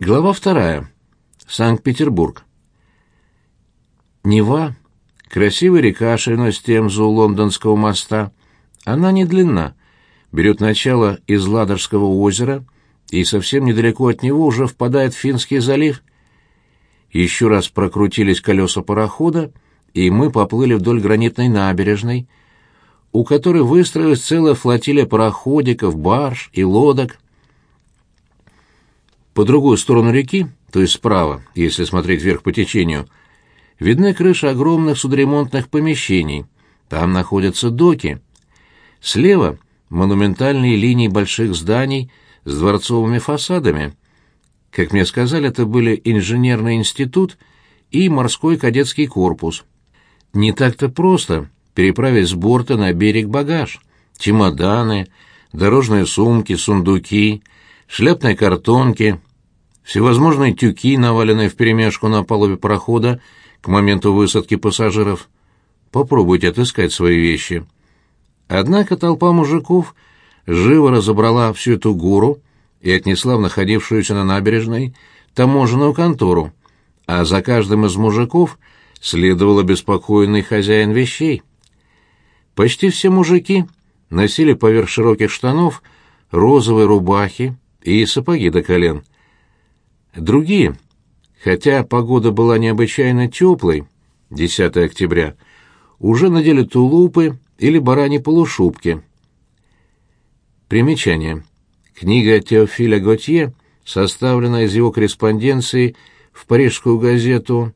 Глава вторая. Санкт-Петербург. Нева — красивая река шириной с Темзу Лондонского моста. Она не длинна, берет начало из Ладожского озера и совсем недалеко от него уже впадает в Финский залив. Еще раз прокрутились колеса парохода, и мы поплыли вдоль гранитной набережной, у которой выстроилась целая флотилия пароходиков, барж и лодок. По другую сторону реки, то есть справа, если смотреть вверх по течению, видны крыши огромных судоремонтных помещений. Там находятся доки. Слева — монументальные линии больших зданий с дворцовыми фасадами. Как мне сказали, это были инженерный институт и морской кадетский корпус. Не так-то просто переправить с борта на берег багаж. Чемоданы, дорожные сумки, сундуки, шляпные картонки, всевозможные тюки, наваленные вперемешку на палубе парохода к моменту высадки пассажиров. Попробуйте отыскать свои вещи. Однако толпа мужиков живо разобрала всю эту гору и отнесла в находившуюся на набережной таможенную контору, а за каждым из мужиков следовал обеспокоенный хозяин вещей. Почти все мужики носили поверх широких штанов розовые рубахи и сапоги до колен — Другие, хотя погода была необычайно теплой, 10 октября, уже надели тулупы или барани полушубки. Примечание. Книга Теофиля Готье, составленная из его корреспонденции в парижскую газету,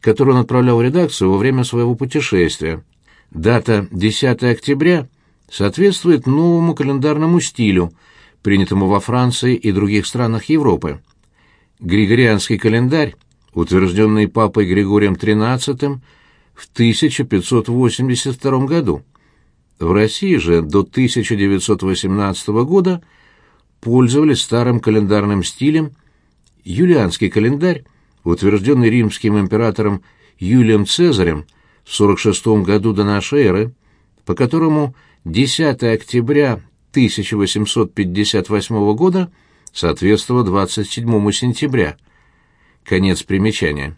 которую он отправлял в редакцию во время своего путешествия. Дата 10 октября соответствует новому календарному стилю, принятому во Франции и других странах Европы. Григорианский календарь, утвержденный папой Григорием XIII в 1582 году. В России же до 1918 года пользовались старым календарным стилем. Юлианский календарь, утвержденный римским императором Юлием Цезарем в 46 году до нашей эры, по которому 10 октября 1858 года – соответствовало 27 сентября. Конец примечания.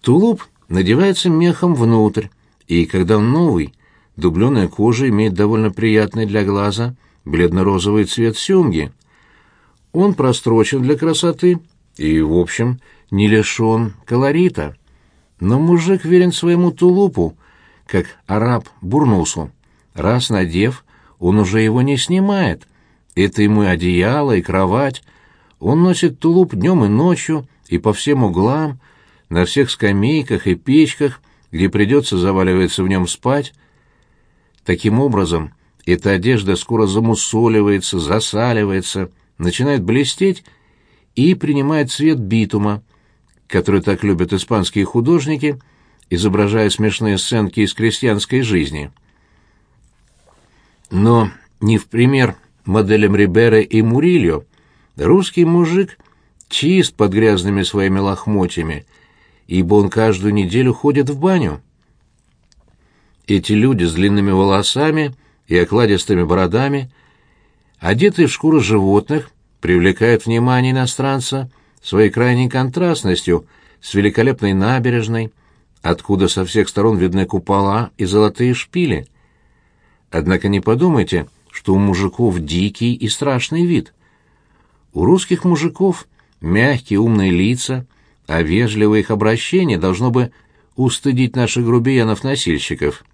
Тулуп надевается мехом внутрь, и когда он новый, дубленая кожа имеет довольно приятный для глаза бледно-розовый цвет сюмги. Он прострочен для красоты и, в общем, не лишен колорита. Но мужик верен своему тулупу, как араб бурнусу. Раз надев, он уже его не снимает — это ему и одеяло, и кровать. Он носит тулуп днем и ночью, и по всем углам, на всех скамейках и печках, где придется заваливаться в нем спать. Таким образом, эта одежда скоро замусоливается, засаливается, начинает блестеть и принимает цвет битума, который так любят испанские художники, изображая смешные сценки из крестьянской жизни. Но не в пример моделям Рибера и Мурильо, русский мужик чист под грязными своими лохмотьями, ибо он каждую неделю ходит в баню. Эти люди с длинными волосами и окладистыми бородами, одетые в шкуры животных, привлекают внимание иностранца своей крайней контрастностью с великолепной набережной, откуда со всех сторон видны купола и золотые шпили. Однако не подумайте, что у мужиков дикий и страшный вид. У русских мужиков мягкие умные лица, а вежливое их обращение должно бы устыдить наших грубиянов-носильщиков.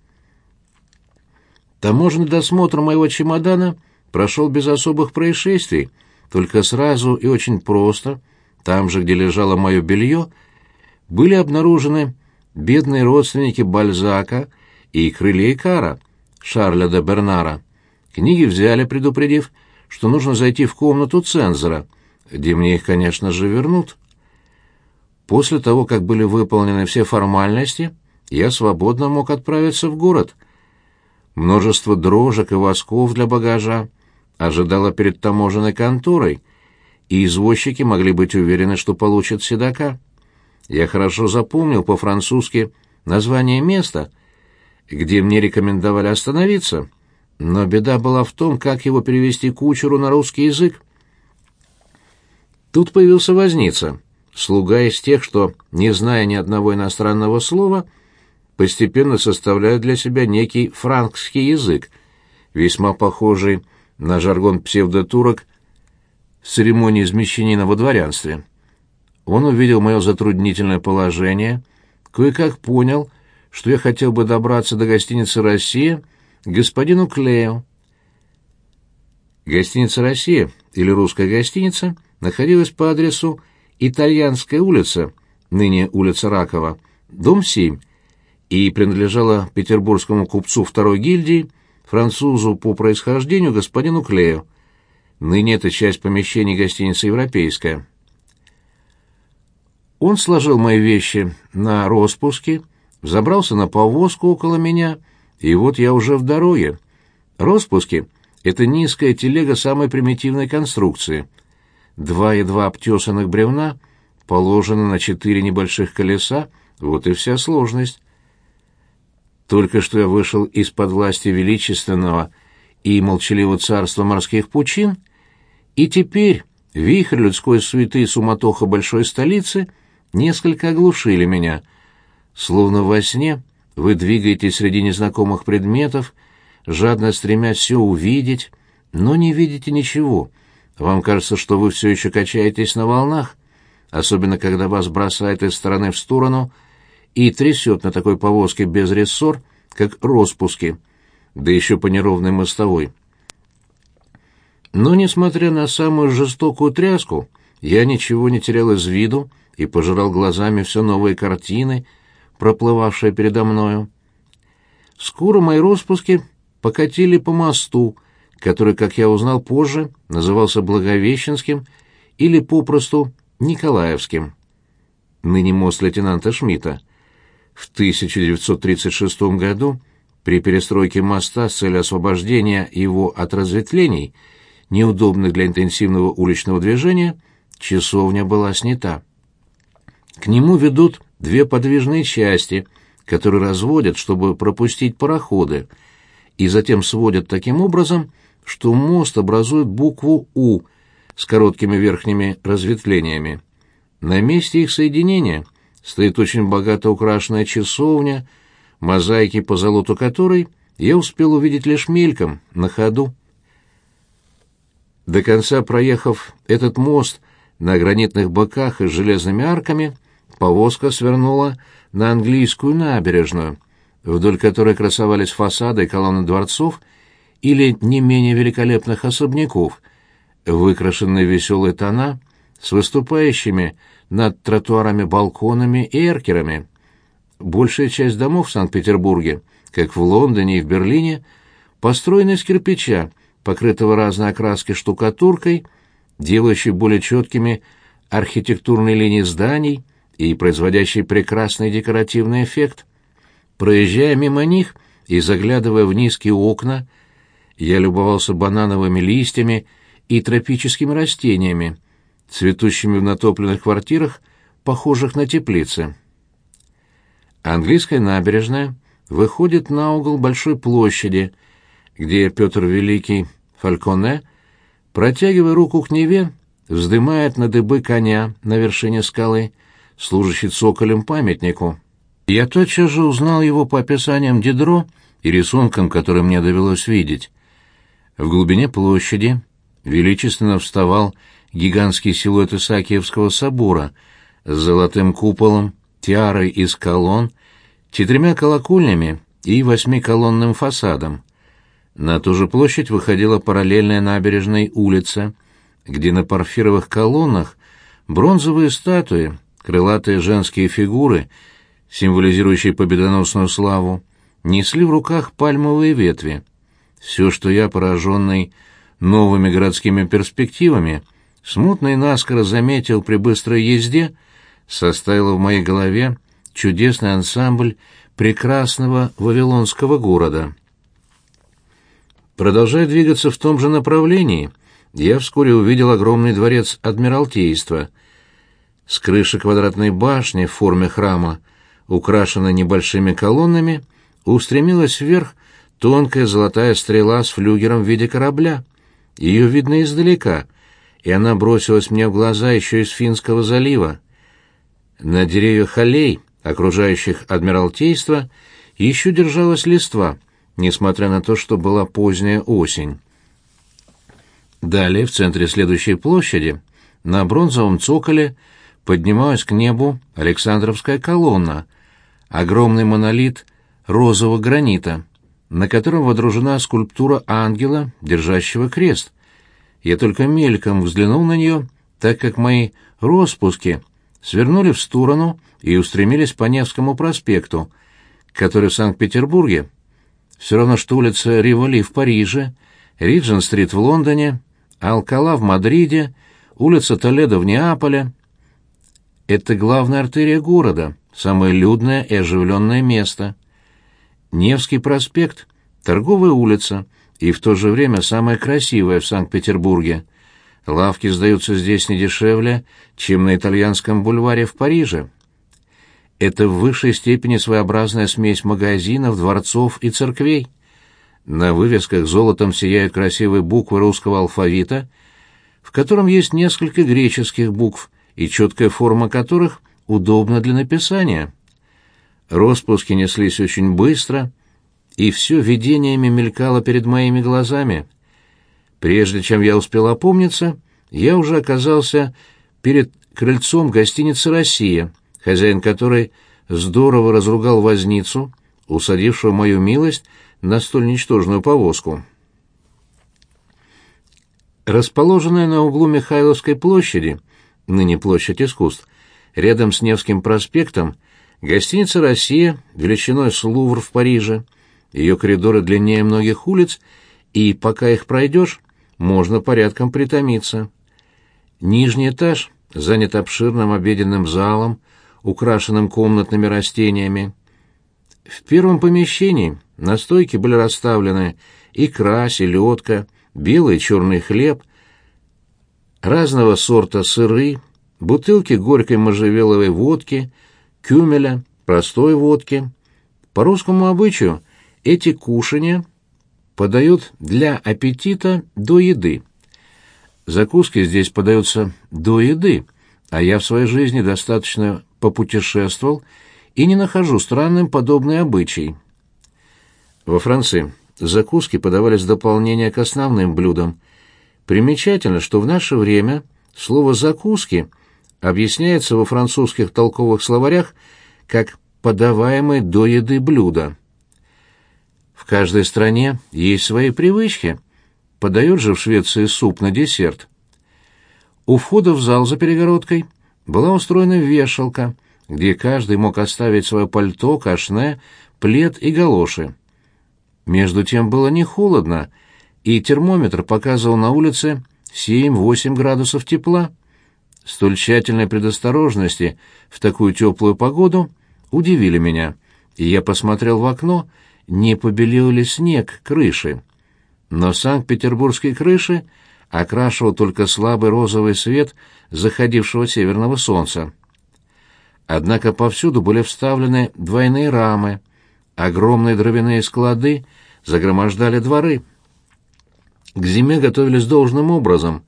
Таможенный досмотр моего чемодана прошел без особых происшествий, только сразу и очень просто, там же, где лежало мое белье, были обнаружены бедные родственники Бальзака и крылья Икара, Шарля де Бернара. Книги взяли, предупредив, что нужно зайти в комнату цензора, где мне их, конечно же, вернут. После того, как были выполнены все формальности, я свободно мог отправиться в город. Множество дрожек и восков для багажа ожидало перед таможенной конторой, и извозчики могли быть уверены, что получат седока. Я хорошо запомнил по-французски название места, где мне рекомендовали остановиться — но беда была в том, как его перевести кучеру на русский язык. Тут появился возница, слуга из тех, что, не зная ни одного иностранного слова, постепенно составляют для себя некий франкский язык, весьма похожий на жаргон псевдотурок с церемонии измещения во дворянстве. Он увидел мое затруднительное положение, кое-как понял, что я хотел бы добраться до гостиницы «Россия» господину Клею. Гостиница «Россия» или «Русская гостиница» находилась по адресу Итальянская улица, ныне улица Ракова, дом 7, и принадлежала петербургскому купцу второй гильдии, французу по происхождению господину Клею. Ныне это часть помещений гостиницы «Европейская». Он сложил мои вещи на распуске, забрался на повозку около меня, и вот я уже в дороге. Распуски — это низкая телега самой примитивной конструкции — Два едва обтесанных бревна положены на четыре небольших колеса, вот и вся сложность. Только что я вышел из-под власти величественного и молчаливого царства морских пучин, и теперь вихрь людской суеты и суматоха большой столицы несколько оглушили меня. Словно во сне вы двигаетесь среди незнакомых предметов, жадно стремясь все увидеть, но не видите ничего, вам кажется, что вы все еще качаетесь на волнах, особенно когда вас бросает из стороны в сторону и трясет на такой повозке без рессор, как распуски, да еще по неровной мостовой. Но, несмотря на самую жестокую тряску, я ничего не терял из виду и пожирал глазами все новые картины, проплывавшие передо мною. Скоро мои распуски покатили по мосту, который, как я узнал позже, назывался Благовещенским или попросту Николаевским. Ныне мост лейтенанта Шмидта. В 1936 году при перестройке моста с целью освобождения его от разветвлений, неудобных для интенсивного уличного движения, часовня была снята. К нему ведут две подвижные части, которые разводят, чтобы пропустить пароходы, и затем сводят таким образом, что мост образует букву «У» с короткими верхними разветвлениями. На месте их соединения стоит очень богато украшенная часовня, мозаики по золоту которой я успел увидеть лишь мельком, на ходу. До конца проехав этот мост на гранитных боках и железными арками, повозка свернула на английскую набережную, вдоль которой красовались фасады и колонны дворцов или не менее великолепных особняков, выкрашенные веселые тона, с выступающими над тротуарами балконами и эркерами. Большая часть домов в Санкт-Петербурге, как в Лондоне и в Берлине, построены из кирпича, покрытого разной окраской штукатуркой, делающей более четкими архитектурные линии зданий и производящей прекрасный декоративный эффект. Проезжая мимо них и заглядывая в низкие окна, я любовался банановыми листьями и тропическими растениями, цветущими в натопленных квартирах, похожих на теплицы. Английская набережная выходит на угол большой площади, где Петр Великий Фальконе, протягивая руку к Неве, вздымает на дыбы коня на вершине скалы, служащий цоколем памятнику. Я тотчас же узнал его по описаниям Дидро и рисункам, которые мне довелось видеть. В глубине площади величественно вставал гигантский силуэт Исаакиевского собора с золотым куполом, тиарой из колонн, четырьмя колокольнями и восьмиколонным фасадом. На ту же площадь выходила параллельная набережной улица, где на парфировых колоннах бронзовые статуи, крылатые женские фигуры, символизирующие победоносную славу, несли в руках пальмовые ветви. Все, что я, пораженный новыми городскими перспективами, смутно и наскоро заметил при быстрой езде, составило в моей голове чудесный ансамбль прекрасного вавилонского города. Продолжая двигаться в том же направлении, я вскоре увидел огромный дворец Адмиралтейства. С крыши квадратной башни в форме храма, украшенной небольшими колоннами, устремилась вверх тонкая золотая стрела с флюгером в виде корабля. Ее видно издалека, и она бросилась мне в глаза еще из Финского залива. На деревьях аллей, окружающих Адмиралтейство, еще держалась листва, несмотря на то, что была поздняя осень. Далее, в центре следующей площади, на бронзовом цоколе поднималась к небу Александровская колонна, огромный монолит розового гранита, на котором водружена скульптура ангела, держащего крест. Я только мельком взглянул на нее, так как мои распуски свернули в сторону и устремились по Невскому проспекту, который в Санкт-Петербурге все равно что улица Риволи в Париже, Риджин-стрит в Лондоне, Алкала в Мадриде, улица Толедо в Неаполе. Это главная артерия города, самое людное и оживленное место. Невский проспект — торговая улица и в то же время самая красивая в Санкт-Петербурге. Лавки сдаются здесь не дешевле, чем на итальянском бульваре в Париже. Это в высшей степени своеобразная смесь магазинов, дворцов и церквей. На вывесках золотом сияют красивые буквы русского алфавита, в котором есть несколько греческих букв, и четкая форма которых удобна для написания. Роспуски неслись очень быстро, и все видениями мелькало перед моими глазами. Прежде чем я успел опомниться, я уже оказался перед крыльцом гостиницы «Россия», хозяин которой здорово разругал возницу, усадившего мою милость на столь ничтожную повозку. Расположенная на углу Михайловской площади, ныне площадь искусств, рядом с Невским проспектом, гостиница «Россия» величиной с Лувр в Париже. Ее коридоры длиннее многих улиц, и пока их пройдешь, можно порядком притомиться. Нижний этаж занят обширным обеденным залом, украшенным комнатными растениями. В первом помещении на стойке были расставлены икра, селедка, белый и черный хлеб, разного сорта сыры, бутылки горькой можжевеловой водки, кюмеля, простой водки. По русскому обычаю эти кушания подают для аппетита до еды. Закуски здесь подаются до еды, а я в своей жизни достаточно попутешествовал и не нахожу странным подобный обычай. Во Франции закуски подавались в дополнение к основным блюдам. Примечательно, что в наше время слово «закуски» объясняется во французских толковых словарях как «подаваемые до еды блюда». В каждой стране есть свои привычки. Подают же в Швеции суп на десерт. У входа в зал за перегородкой была устроена вешалка, где каждый мог оставить свое пальто, кашне, плед и галоши. Между тем было не холодно, и термометр показывал на улице 7-8 градусов тепла. Столь тщательной предосторожности в такую теплую погоду удивили меня, и я посмотрел в окно, не побелел ли снег крыши. Но Санкт-Петербургские крыши окрашивал только слабый розовый свет заходившего северного солнца. Однако повсюду были вставлены двойные рамы, огромные дровяные склады загромождали дворы. К зиме готовились должным образом.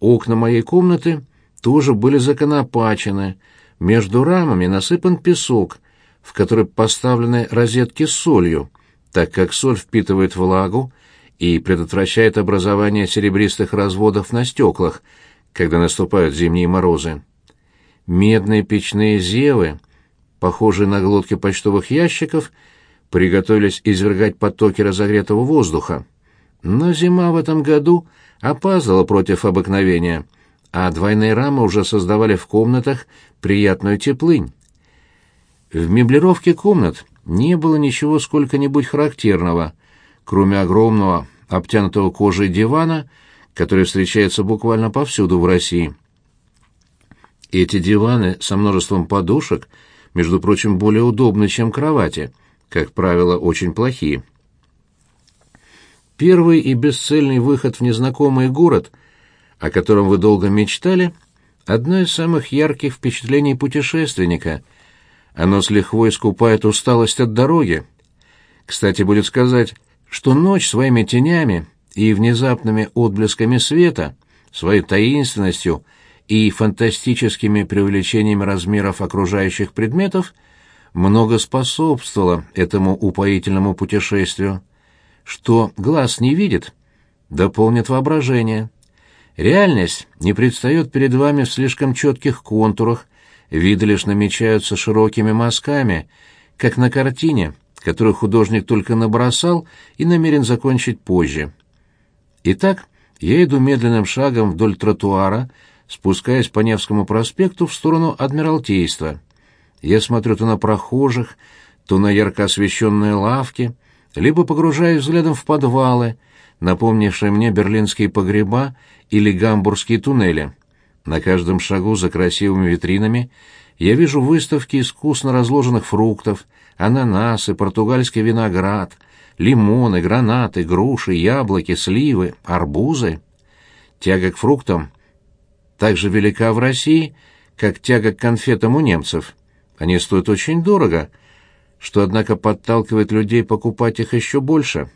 Окна моей комнаты тоже были законопачены, между рамами насыпан песок, в который поставлены розетки с солью, так как соль впитывает влагу и предотвращает образование серебристых разводов на стеклах, когда наступают зимние морозы. Медные печные зевы, похожие на глотки почтовых ящиков, приготовились извергать потоки разогретого воздуха. Но зима в этом году опаздывала против обыкновения, а двойные рамы уже создавали в комнатах приятную теплынь. В меблировке комнат не было ничего сколько-нибудь характерного, кроме огромного обтянутого кожей дивана, который встречается буквально повсюду в России. Эти диваны со множеством подушек, между прочим, более удобны, чем кровати, как правило, очень плохие. Первый и бесцельный выход в незнакомый город, о котором вы долго мечтали, одно из самых ярких впечатлений путешественника. Оно с лихвой скупает усталость от дороги. Кстати, будет сказать, что ночь своими тенями и внезапными отблесками света своей таинственностью и фантастическими преувеличениями размеров окружающих предметов много способствовало этому упоительному путешествию. Что глаз не видит, дополнит воображение. Реальность не предстает перед вами в слишком четких контурах, виды лишь намечаются широкими мазками, как на картине, которую художник только набросал и намерен закончить позже. Итак, я иду медленным шагом вдоль тротуара, спускаясь по Невскому проспекту в сторону Адмиралтейства. Я смотрю то на прохожих, то на ярко освещенные лавки, либо погружаюсь взглядом в подвалы, напомнившие мне берлинские погреба или гамбургские туннели. На каждом шагу за красивыми витринами я вижу выставки искусно разложенных фруктов, ананасы, португальский виноград, лимоны, гранаты, груши, яблоки, сливы, арбузы. Тяга к фруктам так же велика в России, как тяга к конфетам у немцев. Они стоят очень дорого, что, однако, подталкивает людей покупать их еще больше.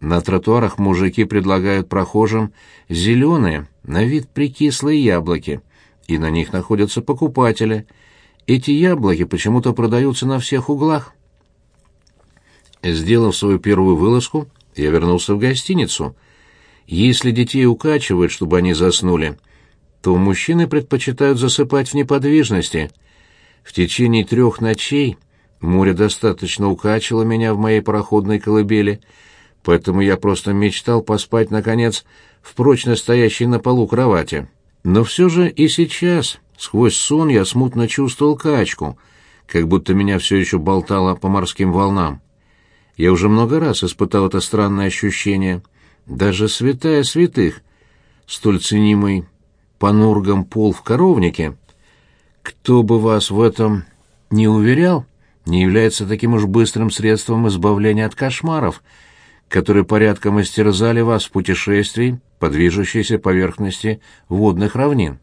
На тротуарах мужики предлагают прохожим зеленые, на вид прикислые яблоки, и на них находятся покупатели. Эти яблоки почему-то продаются на всех углах. Сделав свою первую вылазку, я вернулся в гостиницу. Если детей укачивают, чтобы они заснули, то мужчины предпочитают засыпать в неподвижности. В течение трех ночей море достаточно укачивало меня в моей пароходной колыбели — поэтому я просто мечтал поспать, наконец, в прочно стоящей на полу кровати. Но все же и сейчас, сквозь сон, я смутно чувствовал качку, как будто меня все еще болтало по морским волнам. Я уже много раз испытал это странное ощущение. Даже святая святых, столь ценимый панургом пол в коровнике, кто бы вас в этом не уверял, не является таким уж быстрым средством избавления от кошмаров — которые порядком истерзали вас в путешествии по движущейся поверхности водных равнин.